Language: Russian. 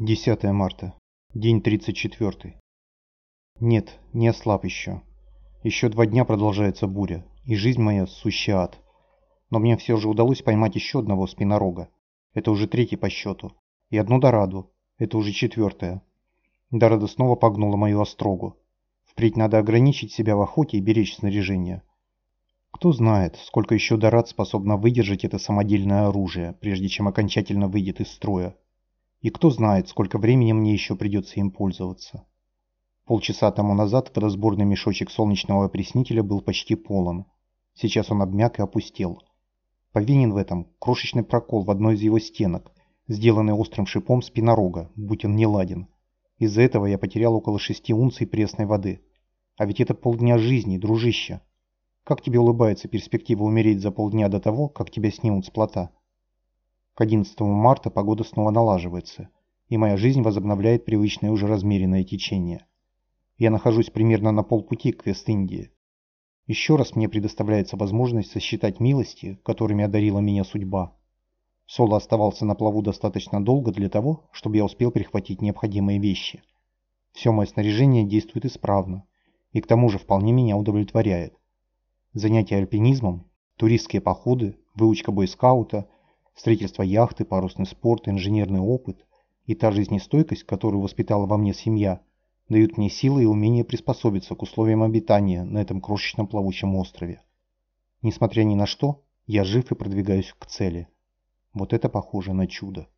10 марта. День 34. Нет, не ослаб еще. Еще два дня продолжается буря, и жизнь моя сущий ад. Но мне все же удалось поймать еще одного спинорога. Это уже третий по счету. И одну дораду. Это уже четвертая. Дорада снова погнула мою острогу. Впредь надо ограничить себя в охоте и беречь снаряжение. Кто знает, сколько еще дорад способно выдержать это самодельное оружие, прежде чем окончательно выйдет из строя. И кто знает, сколько времени мне еще придется им пользоваться. Полчаса тому назад водосборный мешочек солнечного опреснителя был почти полон. Сейчас он обмяк и опустел. Повинен в этом крошечный прокол в одной из его стенок, сделанный острым шипом спинорога, будь он не ладен. Из-за этого я потерял около шести унций пресной воды. А ведь это полдня жизни, дружище. Как тебе улыбается перспектива умереть за полдня до того, как тебя снимут с плота? К 11 марта погода снова налаживается, и моя жизнь возобновляет привычное уже размеренное течение. Я нахожусь примерно на полпути к Вест-Индии. Еще раз мне предоставляется возможность сосчитать милости, которыми одарила меня судьба. Соло оставался на плаву достаточно долго для того, чтобы я успел перехватить необходимые вещи. Все мое снаряжение действует исправно, и к тому же вполне меня удовлетворяет. Занятия альпинизмом, туристские походы, выучка бойскаута Строительство яхты, парусный спорт, инженерный опыт и та жизнестойкость, которую воспитала во мне семья, дают мне силы и умение приспособиться к условиям обитания на этом крошечном плавучем острове. Несмотря ни на что, я жив и продвигаюсь к цели. Вот это похоже на чудо.